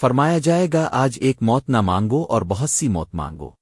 فرمایا جائے گا آج ایک موت نہ مانگو اور بہت سی موت مانگو۔